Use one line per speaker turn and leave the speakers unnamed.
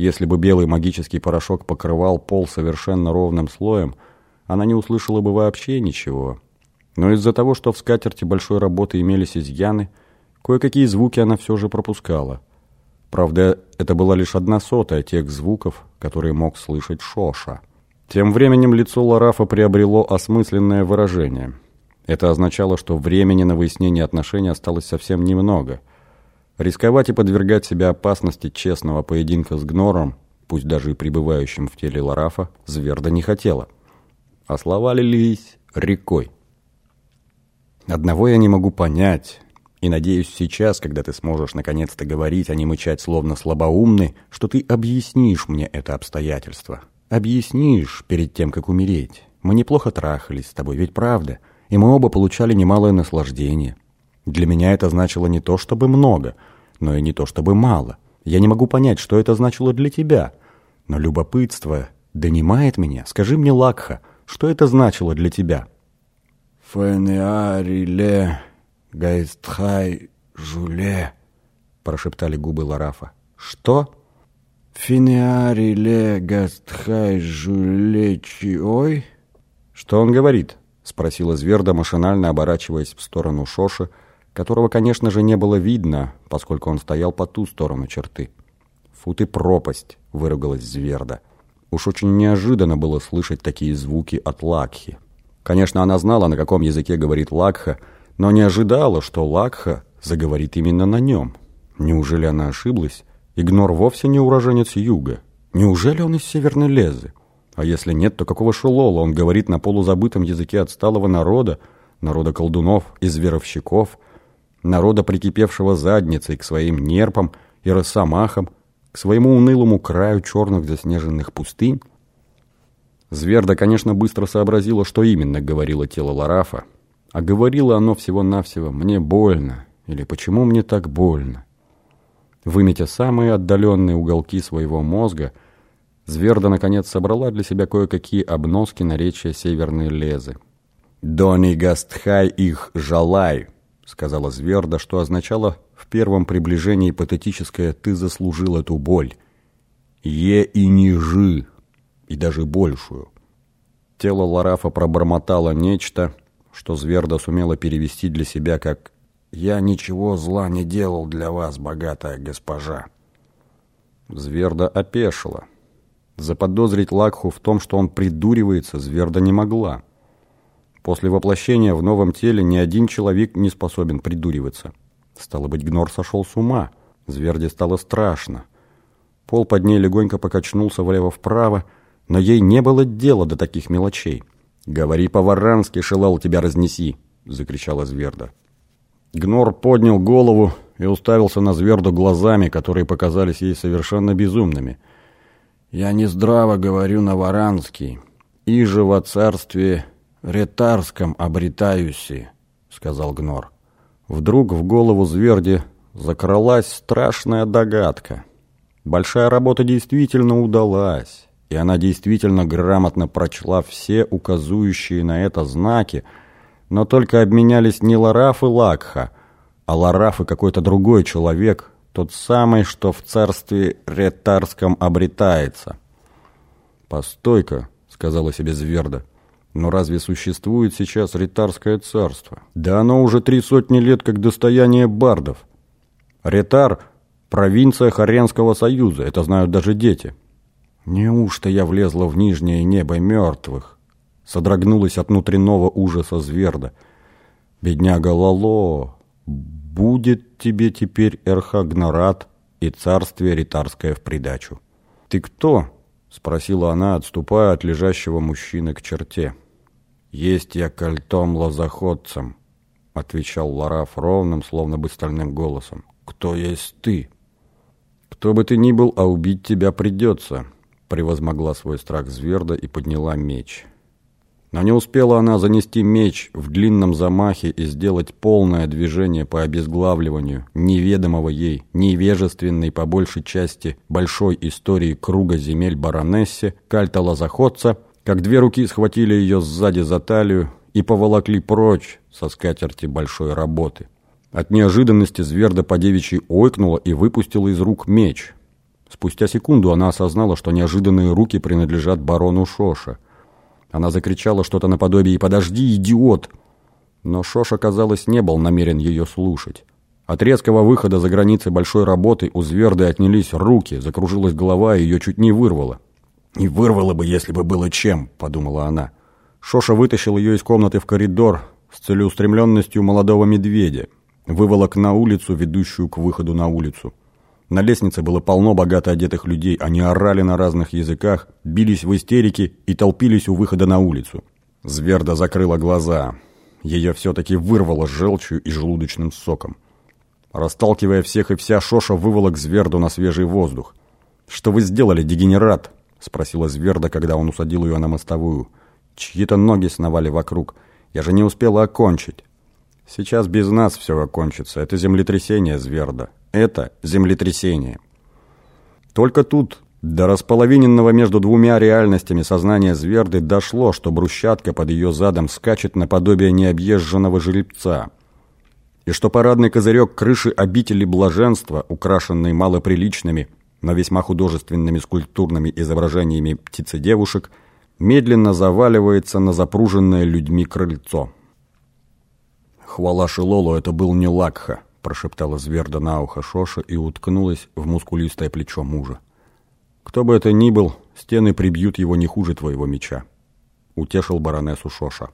Если бы белый магический порошок покрывал пол совершенно ровным слоем, она не услышала бы вообще ничего. Но из-за того, что в скатерти большой работы имелись изъяны, кое-какие звуки она все же пропускала. Правда, это была лишь одна сотая тех звуков, которые мог слышать Шоша. Тем временем лицо Ларафа приобрело осмысленное выражение. Это означало, что времени на выяснение отношений осталось совсем немного. Рисковать и подвергать себя опасности честного поединка с Гнором, пусть даже и пребывающим в теле Ларафа, Зверда не хотела. А слова лились рекой. «Одного я не могу понять», и надеюсь сейчас, когда ты сможешь наконец-то говорить, а не мычать словно слабоумный, что ты объяснишь мне это обстоятельство. Объяснишь перед тем, как умереть. Мы неплохо трахались с тобой, ведь правда? И мы оба получали немалое наслаждение. Для меня это значило не то чтобы много, но и не то чтобы мало. Я не могу понять, что это значило для тебя. Но любопытство донимает меня. Скажи мне, Лакха, что это значило для тебя?»
«Фенеариле гайстхай жуле», — прошептали губы Ларафа.
«Что?»
«Финеариле гастхай жуле чиой?»
«Что он говорит?» — спросила Зверда, машинально оборачиваясь в сторону Шоши, которого, конечно же, не было видно, поскольку он стоял по ту сторону черты. «Фу ты пропасть!» — выругалась Зверда. Уж очень неожиданно было слышать такие звуки от Лакхи. Конечно, она знала, на каком языке говорит Лакха, но не ожидала, что Лакха заговорит именно на нем. Неужели она ошиблась? Игнор вовсе не уроженец юга. Неужели он из Северной Лезы? А если нет, то какого шелола он говорит на полузабытом языке отсталого народа, народа колдунов и зверовщиков, народа, прикипевшего задницей к своим нерпам и росомахам, к своему унылому краю черных заснеженных пустынь? Зверда, конечно, быстро сообразила, что именно говорило тело Ларафа, а говорило оно всего-навсего «мне больно» или «почему мне так больно?». Выметя самые отдаленные уголки своего мозга, Зверда, наконец, собрала для себя кое-какие обноски наречия Северной Лезы. «Дони гастхай их жалай», — сказала Зверда, что означало в первом приближении патетическое «ты заслужил эту боль». «Е и нижи», и даже большую. Тело Ларафа пробормотало нечто, что Зверда сумела перевести для себя как «Я ничего зла не делал для вас, богатая госпожа». Зверда опешила. Заподозрить Лакху в том, что он придуривается, Зверда не могла. После воплощения в новом теле ни один человек не способен придуриваться. Стало быть, Гнор сошел с ума. Зверде стало страшно. Пол под ней легонько покачнулся влево-вправо, но ей не было дела до таких мелочей. «Говори по-варански, шелал тебя разнеси!» — закричала Зверда. Гнор поднял голову и уставился на Зверду глазами, которые показались ей совершенно безумными. «Я не здраво говорю на варанский, и же во царстве ретарском обретаюси», — сказал Гнор. Вдруг в голову Зверди закралась страшная догадка. Большая работа действительно удалась и она действительно грамотно прочла все указующие на это знаки, но только обменялись не Лараф и Лакха, а Лараф и какой-то другой человек, тот самый, что в царстве ретарском обретается. «Постой-ка», — сказала себе Зверда, — «но разве существует сейчас ретарское царство? Да оно уже три сотни лет как достояние бардов. Ретар — провинция Харенского союза, это знают даже дети». Неужто я влезла в нижнее небо мертвых? Содрогнулась от внутреннего ужаса Зверда. Бедняга Лало, будет тебе теперь Эрхагнарат и царствие ритарское в придачу. Ты кто? Спросила она, отступая от лежащего мужчины к черте. Есть я кольтом лозоходцем, отвечал Лараф ровным, словно бы стальным голосом. Кто есть ты? Кто бы ты ни был, а убить тебя придется превозмогла свой страх Зверда и подняла меч. Но не успела она занести меч в длинном замахе и сделать полное движение по обезглавливанию неведомого ей, невежественной по большей части большой истории круга земель баронессе, кальта лазоходца, как две руки схватили ее сзади за талию и поволокли прочь со скатерти большой работы. От неожиданности Зверда по девичьей ойкнула и выпустила из рук меч. Спустя секунду она осознала, что неожиданные руки принадлежат барону Шоша. Она закричала что-то наподобие «Подожди, идиот!» Но Шоша, казалось, не был намерен ее слушать. От резкого выхода за границы большой работы у Зверды отнялись руки, закружилась голова и ее чуть не вырвало. «И вырвало бы, если бы было чем», — подумала она. Шоша вытащил ее из комнаты в коридор с целеустремленностью молодого медведя, выволок на улицу, ведущую к выходу на улицу. На лестнице было полно богато одетых людей, они орали на разных языках, бились в истерике и толпились у выхода на улицу. Зверда закрыла глаза. Ее все-таки вырвало желчью и желудочным соком. Расталкивая всех и вся, Шоша выволок Зверду на свежий воздух. «Что вы сделали, дегенерат?» — спросила Зверда, когда он усадил ее на мостовую. Чьи-то ноги сновали вокруг. «Я же не успела окончить». «Сейчас без нас все окончится. Это землетрясение, Зверда. Это землетрясение». Только тут, до располовиненного между двумя реальностями сознания Зверды, дошло, что брусчатка под ее задом скачет наподобие необъезженного жеребца — и что парадный козырек крыши обители блаженства, украшенный малоприличными, но весьма художественными скульптурными изображениями птицедевушек, медленно заваливается на запруженное людьми крыльцо. «Хвала Шилолу, это был не Лакха», — прошептала Зверда на ухо Шоша и уткнулась в мускулистое плечо мужа. «Кто бы это ни был, стены прибьют его не хуже твоего меча», — утешил баронессу Шоша.